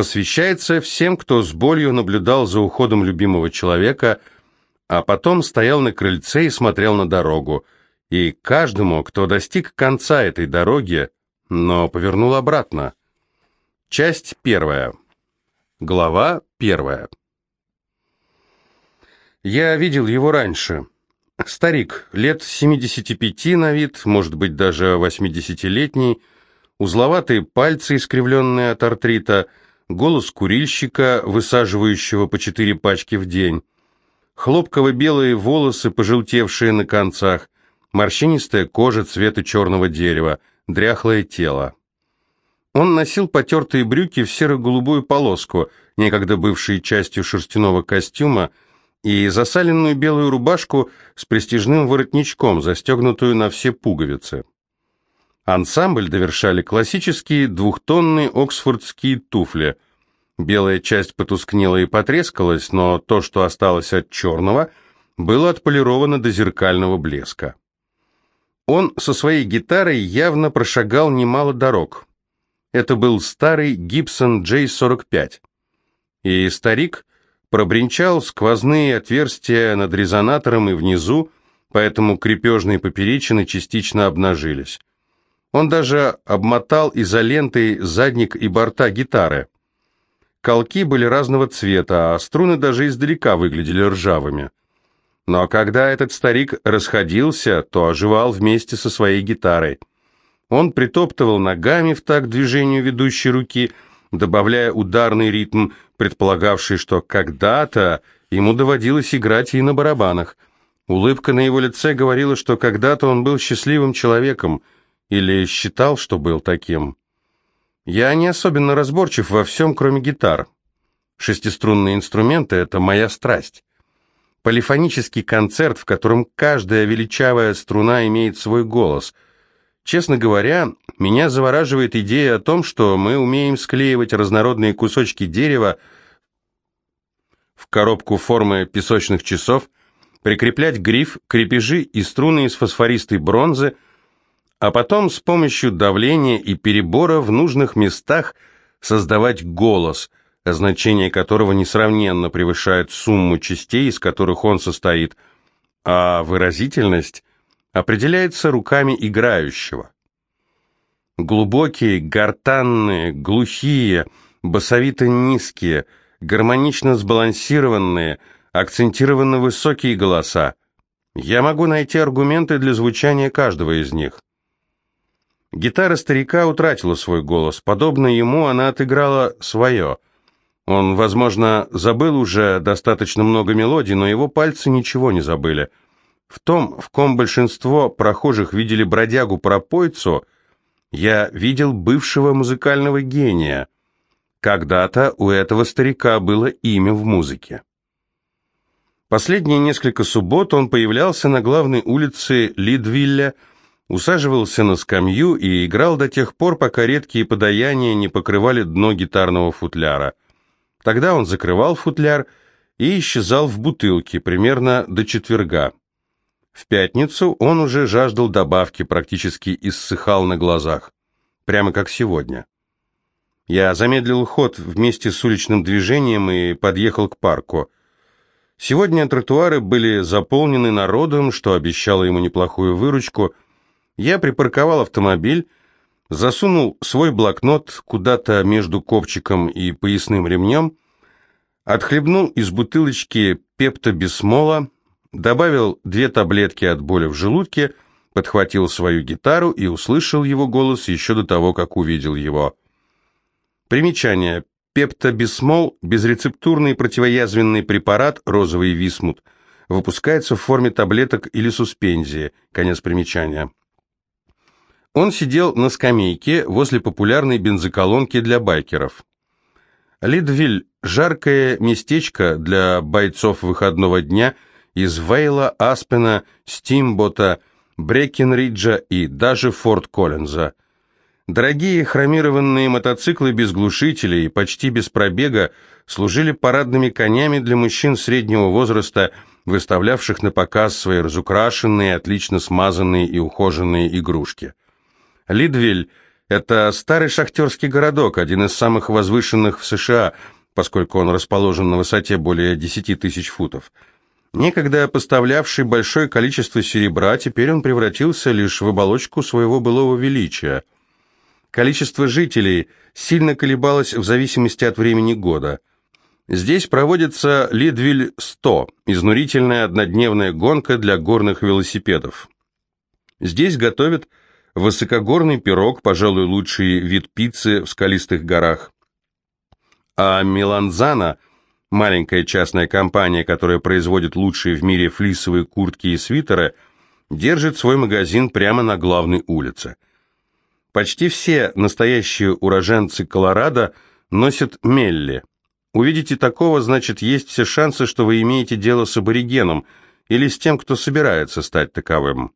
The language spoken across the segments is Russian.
посвящается всем, кто с болью наблюдал за уходом любимого человека, а потом стоял на крыльце и смотрел на дорогу, и каждому, кто достиг конца этой дороги, но повернул обратно. Часть первая. Глава первая. Я видел его раньше. Старик, лет 75 на вид, может быть, даже 80-летний, узловатые пальцы, искривленные от артрита, голос курильщика, высаживающего по четыре пачки в день, хлопково-белые волосы, пожелтевшие на концах, морщинистая кожа цвета черного дерева, дряхлое тело. Он носил потертые брюки в серо-голубую полоску, некогда бывшие частью шерстяного костюма, и засаленную белую рубашку с престижным воротничком, застегнутую на все пуговицы. Ансамбль довершали классические двухтонные оксфордские туфли. Белая часть потускнела и потрескалась, но то, что осталось от черного, было отполировано до зеркального блеска. Он со своей гитарой явно прошагал немало дорог. Это был старый Gibson J45. И старик пробринчал сквозные отверстия над резонатором и внизу, поэтому крепежные поперечины частично обнажились. Он даже обмотал изолентой задник и борта гитары. Колки были разного цвета, а струны даже издалека выглядели ржавыми. Но когда этот старик расходился, то оживал вместе со своей гитарой. Он притоптывал ногами в такт движению ведущей руки, добавляя ударный ритм, предполагавший, что когда-то ему доводилось играть и на барабанах. Улыбка на его лице говорила, что когда-то он был счастливым человеком, или считал, что был таким. Я не особенно разборчив во всем, кроме гитар. Шестиструнные инструменты — это моя страсть. Полифонический концерт, в котором каждая величавая струна имеет свой голос — Честно говоря, меня завораживает идея о том, что мы умеем склеивать разнородные кусочки дерева в коробку формы песочных часов, прикреплять гриф, крепежи и струны из фосфористой бронзы, а потом с помощью давления и перебора в нужных местах создавать голос, значение которого несравненно превышает сумму частей, из которых он состоит, а выразительность определяется руками играющего. Глубокие, гортанные, глухие, басовито-низкие, гармонично сбалансированные, акцентированно высокие голоса. Я могу найти аргументы для звучания каждого из них. Гитара старика утратила свой голос, подобно ему она отыграла свое. Он, возможно, забыл уже достаточно много мелодий, но его пальцы ничего не забыли – в том, в ком большинство прохожих видели бродягу-пропойцу, я видел бывшего музыкального гения. Когда-то у этого старика было имя в музыке. Последние несколько суббот он появлялся на главной улице Лидвилля, усаживался на скамью и играл до тех пор, пока редкие подаяния не покрывали дно гитарного футляра. Тогда он закрывал футляр и исчезал в бутылке примерно до четверга. В пятницу он уже жаждал добавки, практически иссыхал на глазах. Прямо как сегодня. Я замедлил ход вместе с уличным движением и подъехал к парку. Сегодня тротуары были заполнены народом, что обещало ему неплохую выручку. Я припарковал автомобиль, засунул свой блокнот куда-то между копчиком и поясным ремнем, отхлебнул из бутылочки пептобисмола, добавил две таблетки от боли в желудке, подхватил свою гитару и услышал его голос еще до того, как увидел его. Примечание. Пептобисмол – безрецептурный противоязвенный препарат, розовый висмут, выпускается в форме таблеток или суспензии. Конец примечания. Он сидел на скамейке возле популярной бензоколонки для байкеров. Лидвиль – жаркое местечко для бойцов выходного дня – из Вейла, Аспена, Стимбота, Брекенриджа и даже Форт Коллинза. Дорогие хромированные мотоциклы без глушителей, почти без пробега, служили парадными конями для мужчин среднего возраста, выставлявших на показ свои разукрашенные, отлично смазанные и ухоженные игрушки. Лидвиль Это старый шахтерский городок, один из самых возвышенных в США, поскольку он расположен на высоте более 10 тысяч футов. Некогда поставлявший большое количество серебра, теперь он превратился лишь в оболочку своего былого величия. Количество жителей сильно колебалось в зависимости от времени года. Здесь проводится Лидвиль-100, изнурительная однодневная гонка для горных велосипедов. Здесь готовят высокогорный пирог, пожалуй, лучший вид пиццы в скалистых горах. А Миланзана, маленькая частная компания, которая производит лучшие в мире флисовые куртки и свитеры, держит свой магазин прямо на главной улице. Почти все настоящие уроженцы Колорадо носят мелли. Увидите такого, значит, есть все шансы, что вы имеете дело с аборигеном или с тем, кто собирается стать таковым.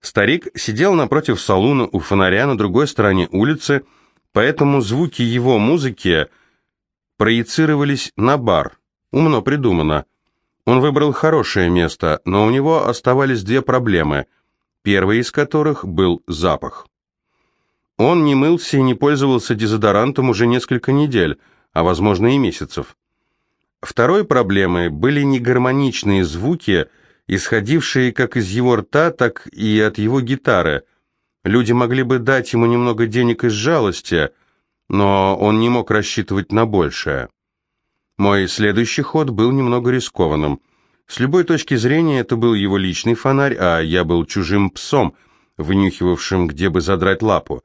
Старик сидел напротив салуна у фонаря на другой стороне улицы, поэтому звуки его музыки проецировались на бар. Умно придумано. Он выбрал хорошее место, но у него оставались две проблемы, первая из которых был запах. Он не мылся и не пользовался дезодорантом уже несколько недель, а возможно и месяцев. Второй проблемой были негармоничные звуки, исходившие как из его рта, так и от его гитары. Люди могли бы дать ему немного денег из жалости, но он не мог рассчитывать на большее. Мой следующий ход был немного рискованным. С любой точки зрения это был его личный фонарь, а я был чужим псом, вынюхивавшим, где бы задрать лапу.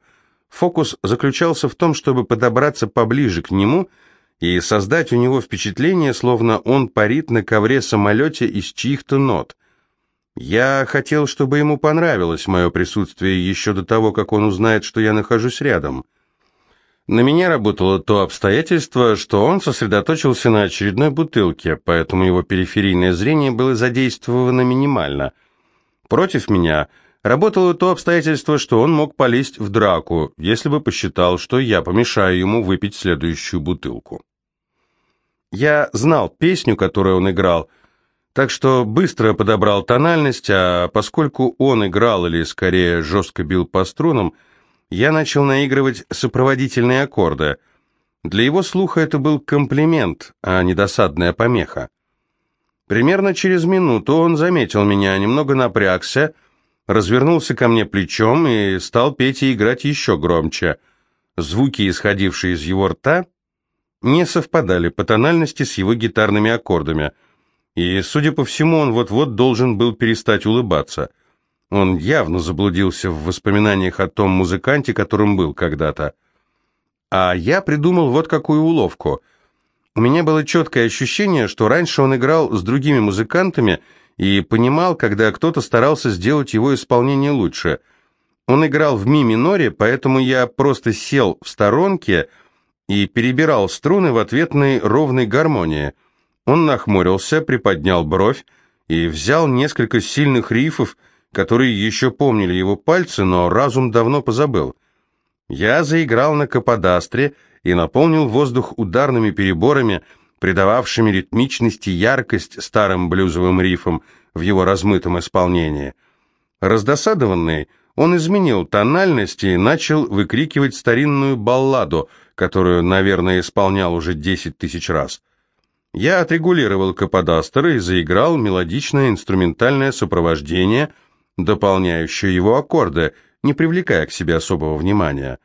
Фокус заключался в том, чтобы подобраться поближе к нему и создать у него впечатление, словно он парит на ковре-самолете из чьих-то нот. Я хотел, чтобы ему понравилось мое присутствие еще до того, как он узнает, что я нахожусь рядом. На меня работало то обстоятельство, что он сосредоточился на очередной бутылке, поэтому его периферийное зрение было задействовано минимально. Против меня работало то обстоятельство, что он мог полезть в драку, если бы посчитал, что я помешаю ему выпить следующую бутылку. Я знал песню, которую он играл, так что быстро подобрал тональность, а поскольку он играл или скорее жестко бил по струнам, я начал наигрывать сопроводительные аккорды. Для его слуха это был комплимент, а не досадная помеха. Примерно через минуту он заметил меня, немного напрягся, развернулся ко мне плечом и стал петь и играть еще громче. Звуки, исходившие из его рта, не совпадали по тональности с его гитарными аккордами, и, судя по всему, он вот-вот должен был перестать улыбаться. Он явно заблудился в воспоминаниях о том музыканте, которым был когда-то. А я придумал вот какую уловку. У меня было четкое ощущение, что раньше он играл с другими музыкантами и понимал, когда кто-то старался сделать его исполнение лучше. Он играл в ми-миноре, поэтому я просто сел в сторонке и перебирал струны в ответной ровной гармонии. Он нахмурился, приподнял бровь и взял несколько сильных рифов, которые еще помнили его пальцы, но разум давно позабыл. Я заиграл на каподастре и наполнил воздух ударными переборами, придававшими ритмичность и яркость старым блюзовым рифам в его размытом исполнении. Раздосадованный, он изменил тональность и начал выкрикивать старинную балладу, которую, наверное, исполнял уже десять тысяч раз. Я отрегулировал каподастер и заиграл мелодичное инструментальное сопровождение, дополняющее его аккорды, не привлекая к себе особого внимания.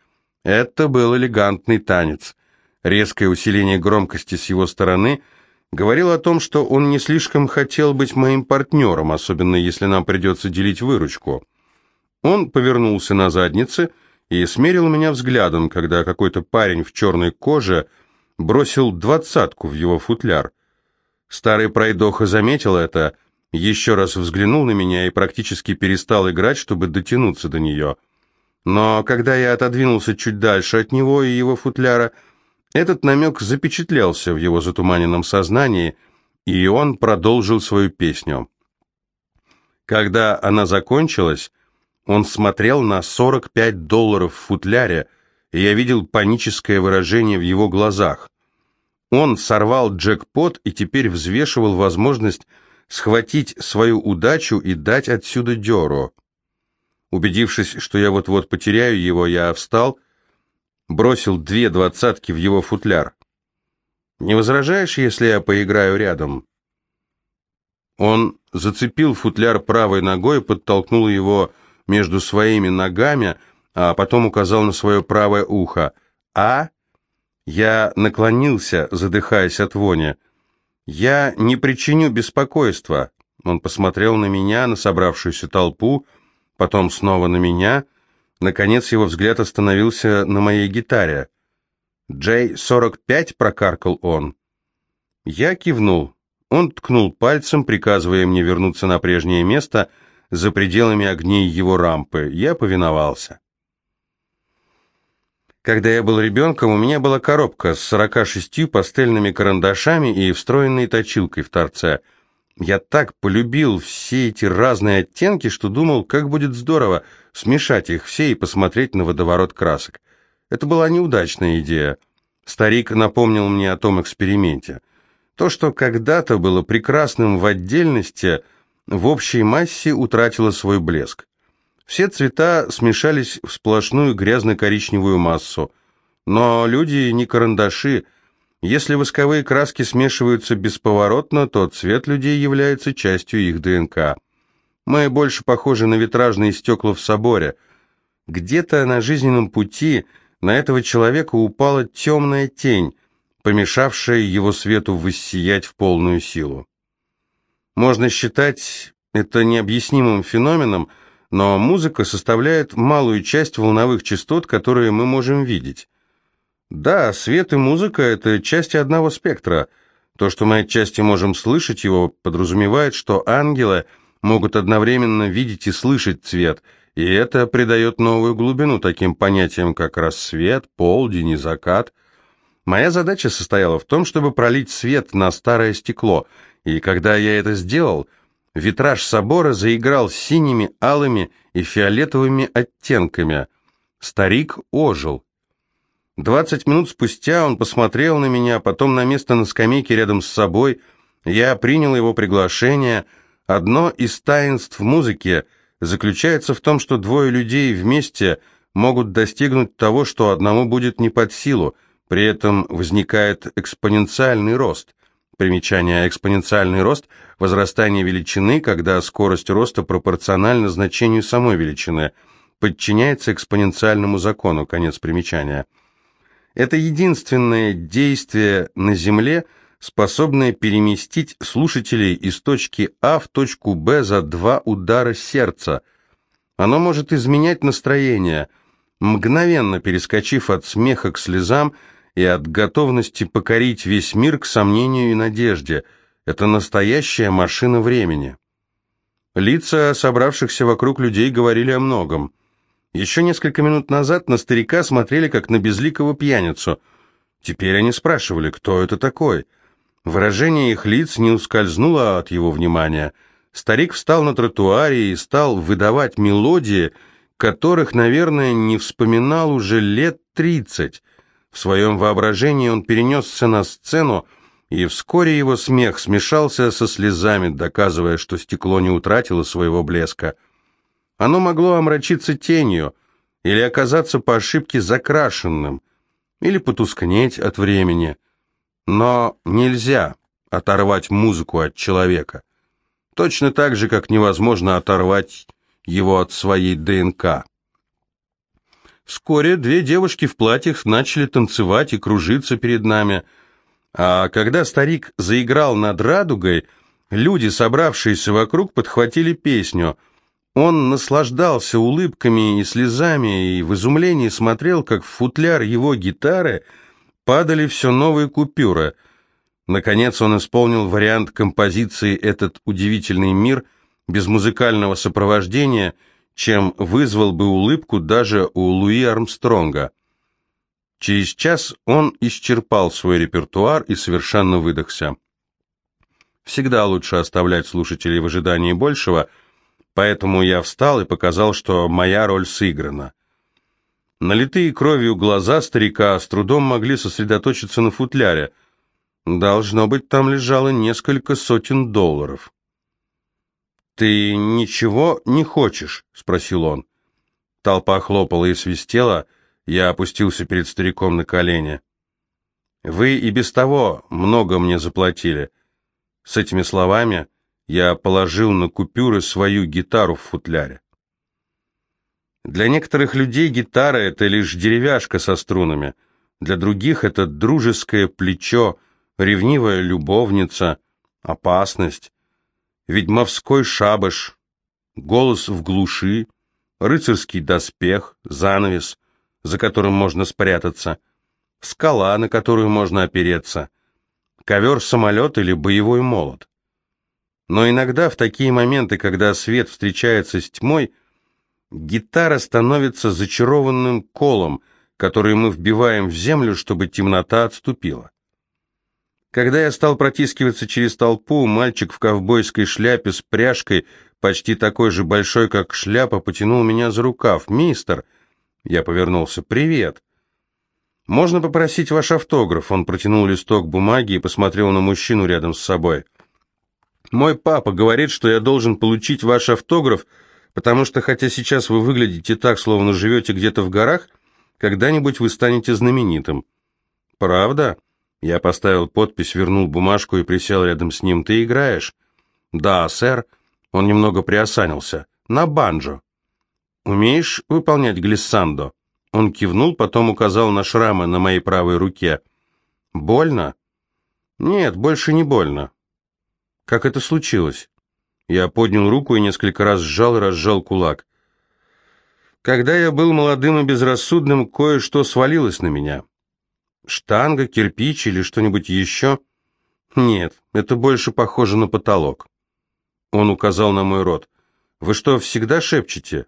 Это был элегантный танец. Резкое усиление громкости с его стороны говорило о том, что он не слишком хотел быть моим партнером, особенно если нам придется делить выручку. Он повернулся на заднице и смерил меня взглядом, когда какой-то парень в черной коже бросил двадцатку в его футляр. Старый пройдоха заметил это, еще раз взглянул на меня и практически перестал играть, чтобы дотянуться до нее. Но когда я отодвинулся чуть дальше от него и его футляра, этот намек запечатлелся в его затуманенном сознании, и он продолжил свою песню. Когда она закончилась, он смотрел на 45 долларов в футляре, и я видел паническое выражение в его глазах. Он сорвал джекпот и теперь взвешивал возможность схватить свою удачу и дать отсюда дёру. Убедившись, что я вот-вот потеряю его, я встал, бросил две двадцатки в его футляр. «Не возражаешь, если я поиграю рядом?» Он зацепил футляр правой ногой, подтолкнул его между своими ногами, а потом указал на свое правое ухо. «А?» Я наклонился, задыхаясь от вони. «Я не причиню беспокойства». Он посмотрел на меня, на собравшуюся толпу, потом снова на меня. Наконец его взгляд остановился на моей гитаре. «Джей-45?» — прокаркал он. Я кивнул. Он ткнул пальцем, приказывая мне вернуться на прежнее место за пределами огней его рампы. Я повиновался. Когда я был ребенком, у меня была коробка с 46 пастельными карандашами и встроенной точилкой в торце. Я так полюбил все эти разные оттенки, что думал, как будет здорово смешать их все и посмотреть на водоворот красок. Это была неудачная идея. Старик напомнил мне о том эксперименте. То, что когда-то было прекрасным в отдельности, в общей массе утратило свой блеск. Все цвета смешались в сплошную грязно-коричневую массу. Но люди не карандаши. Если восковые краски смешиваются бесповоротно, то цвет людей является частью их ДНК. Мы больше похожи на витражные стекла в соборе. Где-то на жизненном пути на этого человека упала темная тень, помешавшая его свету воссиять в полную силу. Можно считать это необъяснимым феноменом, но музыка составляет малую часть волновых частот, которые мы можем видеть. Да, свет и музыка – это части одного спектра. То, что мы отчасти можем слышать его, подразумевает, что ангелы могут одновременно видеть и слышать цвет, и это придает новую глубину таким понятиям, как рассвет, полдень и закат – Моя задача состояла в том, чтобы пролить свет на старое стекло, и когда я это сделал, витраж собора заиграл синими, алыми и фиолетовыми оттенками. Старик ожил. Двадцать минут спустя он посмотрел на меня, потом на место на скамейке рядом с собой. Я принял его приглашение. Одно из таинств музыки заключается в том, что двое людей вместе могут достигнуть того, что одному будет не под силу – при этом возникает экспоненциальный рост. Примечание экспоненциальный рост – возрастание величины, когда скорость роста пропорциональна значению самой величины, подчиняется экспоненциальному закону, конец примечания. Это единственное действие на Земле, способное переместить слушателей из точки А в точку Б за два удара сердца. Оно может изменять настроение, мгновенно перескочив от смеха к слезам – и от готовности покорить весь мир к сомнению и надежде. Это настоящая машина времени. Лица собравшихся вокруг людей говорили о многом. Еще несколько минут назад на старика смотрели как на безликого пьяницу. Теперь они спрашивали, кто это такой. Выражение их лиц не ускользнуло от его внимания. Старик встал на тротуаре и стал выдавать мелодии, которых, наверное, не вспоминал уже лет тридцать. В своем воображении он перенесся на сцену, и вскоре его смех смешался со слезами, доказывая, что стекло не утратило своего блеска. Оно могло омрачиться тенью, или оказаться по ошибке закрашенным, или потускнеть от времени. Но нельзя оторвать музыку от человека. Точно так же, как невозможно оторвать его от своей ДНК. Вскоре две девушки в платьях начали танцевать и кружиться перед нами. А когда старик заиграл над радугой, люди, собравшиеся вокруг, подхватили песню. Он наслаждался улыбками и слезами и в изумлении смотрел, как в футляр его гитары падали все новые купюры. Наконец он исполнил вариант композиции «Этот удивительный мир» без музыкального сопровождения – чем вызвал бы улыбку даже у Луи Армстронга. Через час он исчерпал свой репертуар и совершенно выдохся. Всегда лучше оставлять слушателей в ожидании большего, поэтому я встал и показал, что моя роль сыграна. Налитые кровью глаза старика с трудом могли сосредоточиться на футляре. Должно быть, там лежало несколько сотен долларов. «Ты ничего не хочешь?» — спросил он. Толпа хлопала и свистела, я опустился перед стариком на колени. «Вы и без того много мне заплатили». С этими словами я положил на купюры свою гитару в футляре. Для некоторых людей гитара — это лишь деревяшка со струнами, для других это дружеское плечо, ревнивая любовница, опасность, ведьмовской шабаш, голос в глуши, рыцарский доспех, занавес, за которым можно спрятаться, скала, на которую можно опереться, ковер-самолет или боевой молот. Но иногда в такие моменты, когда свет встречается с тьмой, гитара становится зачарованным колом, который мы вбиваем в землю, чтобы темнота отступила. Когда я стал протискиваться через толпу, мальчик в ковбойской шляпе с пряжкой, почти такой же большой, как шляпа, потянул меня за рукав. «Мистер!» Я повернулся. «Привет!» «Можно попросить ваш автограф?» Он протянул листок бумаги и посмотрел на мужчину рядом с собой. «Мой папа говорит, что я должен получить ваш автограф, потому что, хотя сейчас вы выглядите так, словно живете где-то в горах, когда-нибудь вы станете знаменитым». «Правда?» Я поставил подпись, вернул бумажку и присел рядом с ним. «Ты играешь?» «Да, сэр». Он немного приосанился. «На банджо». «Умеешь выполнять глиссандо?» Он кивнул, потом указал на шрамы на моей правой руке. «Больно?» «Нет, больше не больно». «Как это случилось?» Я поднял руку и несколько раз сжал и разжал кулак. «Когда я был молодым и безрассудным, кое-что свалилось на меня». Штанга, кирпич или что-нибудь еще? Нет, это больше похоже на потолок. Он указал на мой рот. Вы что, всегда шепчете?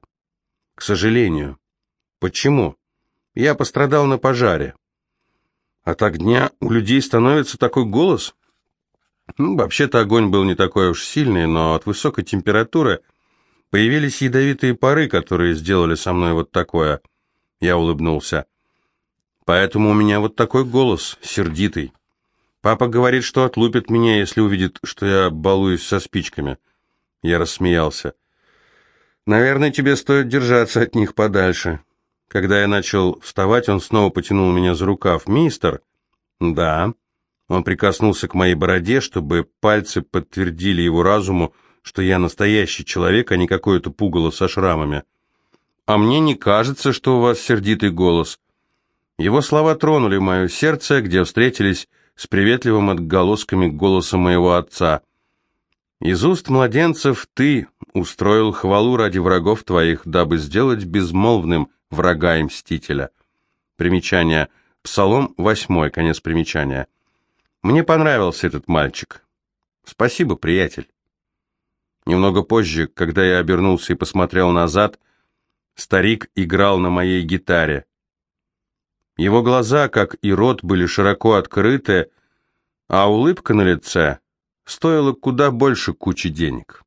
К сожалению. Почему? Я пострадал на пожаре. От огня у людей становится такой голос? Ну, вообще-то огонь был не такой уж сильный, но от высокой температуры появились ядовитые пары, которые сделали со мной вот такое. Я улыбнулся. Поэтому у меня вот такой голос, сердитый. Папа говорит, что отлупит меня, если увидит, что я балуюсь со спичками. Я рассмеялся. Наверное, тебе стоит держаться от них подальше. Когда я начал вставать, он снова потянул меня за рукав. «Мистер?» «Да». Он прикоснулся к моей бороде, чтобы пальцы подтвердили его разуму, что я настоящий человек, а не какое-то пугало со шрамами. «А мне не кажется, что у вас сердитый голос. Его слова тронули мое сердце, где встретились с приветливым отголосками голоса моего отца. «Из уст младенцев ты устроил хвалу ради врагов твоих, дабы сделать безмолвным врага и мстителя». Примечание. Псалом 8, конец примечания. Мне понравился этот мальчик. Спасибо, приятель. Немного позже, когда я обернулся и посмотрел назад, старик играл на моей гитаре. Его глаза, как и рот, были широко открыты, а улыбка на лице стоила куда больше кучи денег.